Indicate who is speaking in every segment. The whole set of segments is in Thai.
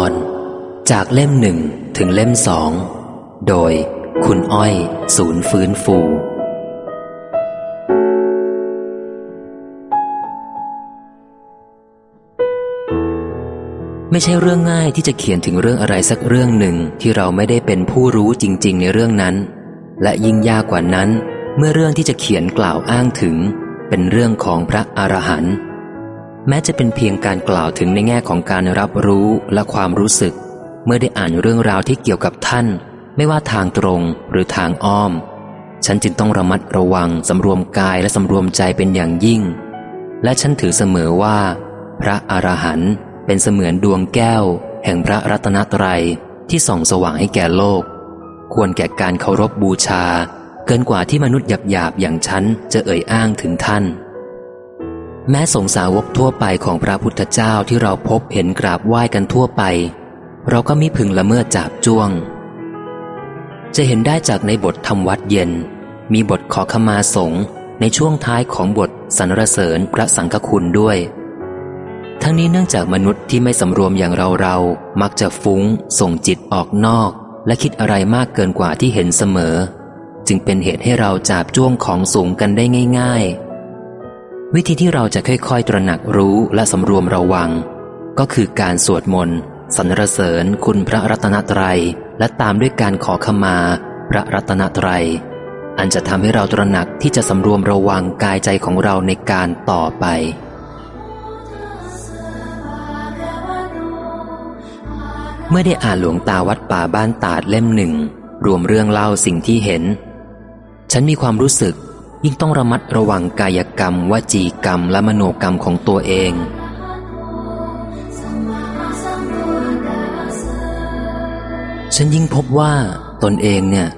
Speaker 1: อนจากเล่มหนึ่งถึงเล่มสอง โดยคุณอ้อย ศูนย์ฟื้นฟู ไม่ใช่เรื่องง่ายที่จะเขียนถึงเรื่องอะไรสักเรื่องหนึ่งที่เราไม่ได้เป็นผู้รู้จริง ๆ ในเรื่องนั้น และยิ่งยากกว่านั้น เมื่อเรื่องที่จะเขียนกล่าวอ้างถึง เป็นเรื่องของพระอรหันต์ แม้จะเป็นเพียงการกล่าวถึงในแง่ของการรับรู้และความรู้สึก เมื่อได้อ่านเรื่องราวที่เกี่ยวกับท่าน ไม่ว่าทางตรงหรือทางอ้อม ฉันจึงต้องระมัดระวังสำรวมกายและสำรวมใจเป็นอย่างยิ่ง และฉันถือเสมอว่า พระอรหันต์เป็นเสมือนดวงแก้ว แห่งพระรัตนตรัยที่ส่องสว่างให้แก่โลก ควรแก่การเคารพบบูชา เกินกว่าที่มนุษย์หยาบๆอย่างฉันจะเอ่ยอ้างถึงท่าน แม้สงสาวกทั่วไปของพระพุทธเจ้าที่เราพบเห็นกราบไหว้กันทั่วไป เราก็มิพึงละเมิดจาบจ้วง จะเห็นได้จากในบททำวัดเย็น มีบทขอขมาสงฆ์ในช่วงท้ายของบทสรรเสริญพระสังฆคุณด้วย ทั้งนี้เนื่องจากมนุษย์ที่ไม่สำรวมอย่างเราเรามักจะฟุ้ง ส่งจิตออกนอก และคิดอะไรมากเกินกว่าที่เห็นเสมอ จึงเป็นเหตุให้เราจาบจ้วงของสูงกันได้ง่าย ๆ วิธีที่เราจะค่อยๆ ตระหนักรู้และสำรวมระวัง ก็คือการสวดมนต์สรรเสริญคุณพระรัตนตรัย และตามด้วยการขอขมาพระรัตนตรัย อันจะทำให้เราตระหนักที่จะสำรวมระวังกายใจของเราในการต่อไปเมื่อได้อ่านหลวงตาวัดป่าบ้านตาดเล่มหนึ่ง รวมเรื่องเล่าสิ่งที่เห็น ฉันมีความรู้สึก ยิ่งต้องระมัดระวังกายกรรม วจีกรรม และมโนกรรมของตัวเอง ฉันยิ่งพบว่าตนเองเนี่ย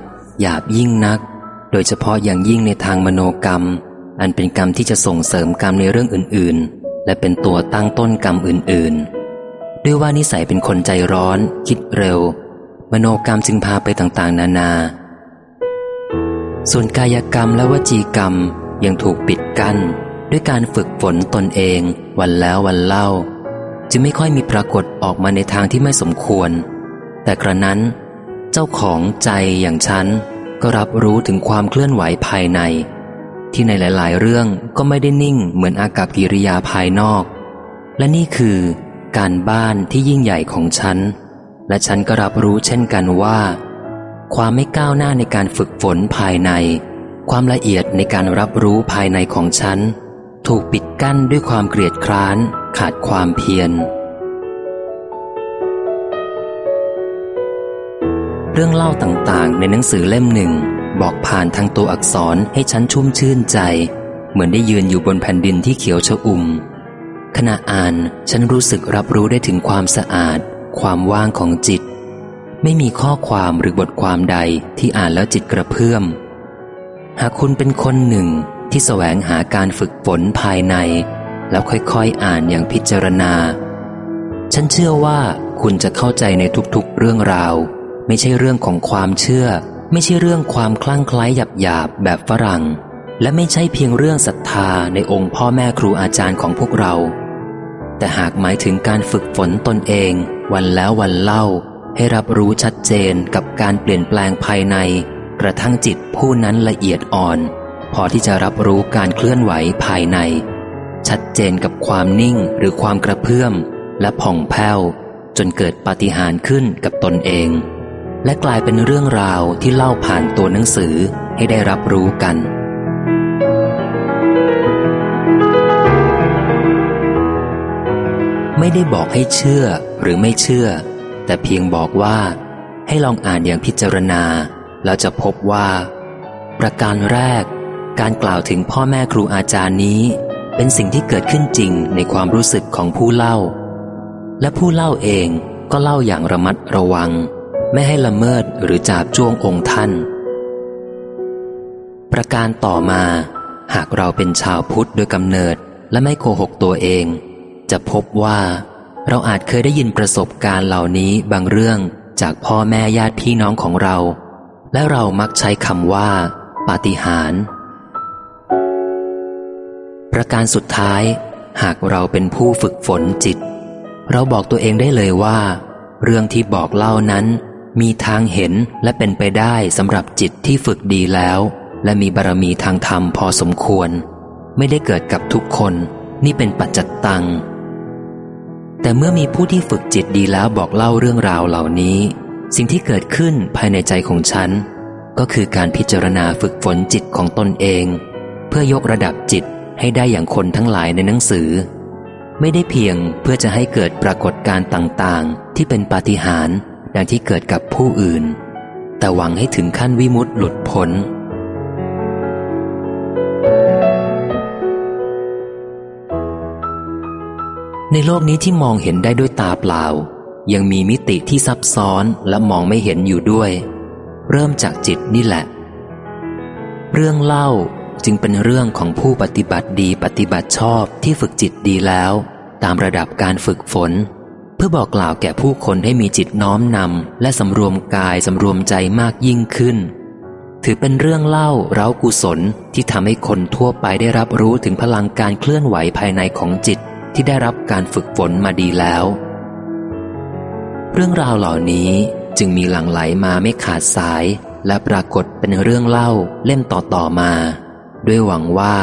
Speaker 1: หยาบยิ่งนัก โดยเฉพาะอย่างยิ่งในทางมโนกรรม อันเป็นกรรมที่จะส่งเสริมกรรมในเรื่องอื่น ๆ และเป็นตัวตั้งต้นกรรมอื่น ๆ ด้วยว่านิสัยเป็นคนใจร้อน คิดเร็ว มโนกรรมจึงพาไปต่างๆ นานา ส่วนกายกรรมและวจีกรรมยังถูกปิดกัน้นด้วยการฝึกฝนตนเองวันแล้ววันเล่า จึงไม่ค่อยมีปรากฏออกมาในทางที่ไม่สมควร แต่กระนั้น เจ้าของใจอย่างฉัน ก็รับรู้ถึงความเคลื่อนไหวภายใน ที่ในหลาย ๆ เรื่องก็ไม่ได้นิ่งเหมือนอากับกิริยาภายนอก และนี่คือการบ้านที่ยิ่งใหญ่ของฉัน และฉันก็รับรู้เช่นกันว่า ความไม่ก้าวหน้าในการฝึกฝนภายใน ความละเอียดในการรับรู้ภายในของฉัน ถูกปิดกั้นด้วยความเกลียดคร้าน ขาดความเพียร เรื่องเล่าต่างๆ ในหนังสือเล่มหนึ่ง บอกผ่านทางตัวอักษรให้ฉันชุ่มชื่นใจ เหมือนได้ยืนอยู่บนแผ่นดินที่เขียวชอุ่ม ขณะอ่านฉันรู้สึกรับรู้ได้ถึงความสะอาด ความว่างของจิต ไม่มีข้อความหรือบทความใดที่อ่านแล้วจิตกระเพื่อม หากคุณเป็นคนหนึ่งที่แสวงหาการฝึกฝนภายใน แล้วค่อยๆอ่านอย่างพิจารณา ฉันเชื่อว่าคุณจะเข้าใจในทุกๆ เรื่องราว ไม่ใช่เรื่องของความเชื่อ ไม่ใช่เรื่องความคลั่งไคล้หยาบๆแบบฝรั่ง และไม่ใช่เพียงเรื่องศรัทธาในองค์พ่อแม่ครูอาจารย์ของพวกเรา แต่หากหมายถึงการฝึกฝนตนเอง วันแล้ววันเล่า ให้รับรู้ชัดเจนกับการเปลี่ยนแปลงภายใน กระทั่งจิตผู้นั้นละเอียดอ่อน พอที่จะรับรู้การเคลื่อนไหวภายใน ชัดเจนกับความนิ่งหรือความกระเพื่อม และผ่องแผ้ว จนเกิดปาฏิหาริย์ขึ้นกับตนเอง และกลายเป็นเรื่องราวที่เล่าผ่านตัวหนังสือให้ได้รับรู้กันไม่ได้บอกให้เชื่อหรือไม่เชื่อ แต่เพียงบอกว่า ให้ลองอ่านอย่างพิจารณา แล้วจะพบว่า ประการแรก การกล่าวถึงพ่อแม่ครูอาจารย์นี้ เป็นสิ่งที่เกิดขึ้นจริงในความรู้สึกของผู้เล่า และผู้เล่าเองก็เล่าอย่างระมัดระวัง ไม่ให้ละเมิดหรือจาบจ้วงองค์ท่าน ประการต่อมา หากเราเป็นชาวพุทธโดยกำเนิดและไม่โกหกตัวเอง จะพบว่า เราอาจเคยได้ยินประสบการณ์เหล่านี้บางเรื่องจากพ่อแม่ญาติพี่น้องของเรา และเรามักใช้คำว่า ปาฏิหาริย์ประการสุดท้าย หากเราเป็นผู้ฝึกฝนจิต เราบอกตัวเองได้เลยว่า เรื่องที่บอกเล่านั้น มีทางเห็นและเป็นไปได้สำหรับจิตที่ฝึกดีแล้ว และมีบารมีทางธรรมพอสมควร ไม่ได้เกิดกับทุกคน นี่เป็นปัจจัตตัง แต่เมื่อมีผู้ที่ฝึกจิตดีแล้วบอกเล่าเรื่องราวเหล่านี้ สิ่งที่เกิดขึ้นภายในใจของฉัน ก็คือการพิจารณาฝึกฝนจิตของตนเอง เพื่อยกระดับจิตให้ได้อย่างคนทั้งหลายในหนังสือ ไม่ได้เพียงเพื่อจะให้เกิดปรากฏการณ์ต่างๆ ที่เป็นปาฏิหาริย์ดังที่เกิดกับผู้อื่น แต่หวังให้ถึงขั้นวิมุตติหลุดพ้น ในโลกนี้ที่มองเห็นได้ด้วยตาเปล่า ยังมีมิติที่ซับซ้อนและมองไม่เห็นอยู่ด้วย เริ่มจากจิตนี่แหละ เรื่องเล่าจึงเป็นเรื่องของผู้ปฏิบัติดีปฏิบัติชอบที่ฝึกจิตดีแล้ว ตามระดับการฝึกฝน เพื่อบอกกล่าวแก่ผู้คนให้มีจิตน้อมนำและสำรวมกายสำรวมใจมากยิ่งขึ้น ถือเป็นเรื่องเล่าเร้ากุศลที่ทำให้คนทั่วไปได้รับรู้ถึงพลังการเคลื่อนไหวภายในของจิต ที่ได้รับการฝึกฝนมาดีแล้ว เรื่องราวเหล่านี้จึงมีหลั่งไหลมาไม่ขาดสาย และปรากฏเป็นเรื่องเล่าเล่มต่อๆมา ด้วยหวังว่า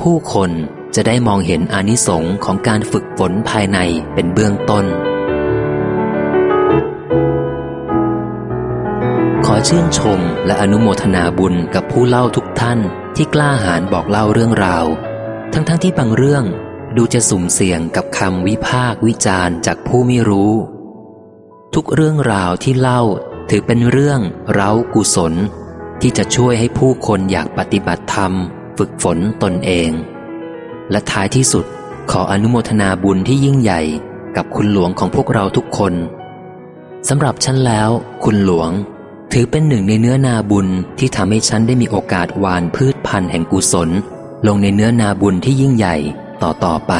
Speaker 1: ผู้คนจะได้มองเห็นอานิสงค์ของการฝึกฝนภายในเป็นเบื้องต้น ขอชื่นชมและอนุโมทนาบุญกับผู้เล่าทุกท่านที่กล้าหาญบอกเล่าเรื่องราว ทั้งๆทที่บางเรื่อง ดูจะสุ่มเสี่ยงกับคำวิพากวิจารณ์จากผู้ไม่รู้ ทุกเรื่องราวที่เล่าถือเป็นเรื่องเร้ากุศล ที่จะช่วยให้ผู้คนอยากปฏิบัติธรรม ฝึกฝนตนเอง และท้ายที่สุดขออนุโมทนาบุญที่ยิ่งใหญ่กับคุณหลวงของพวกเราทุกคนสำหรับฉันแล้ว คุณหลวง ถือเป็นหนึ่งในเนื้อนาบุญที่ทำให้ฉันได้มีโอกาสหวานพืชพันธุ์แห่งกุศล ลงในเนื้อนาบุญที่ยิ่งใหญ่ ต่อต่อไป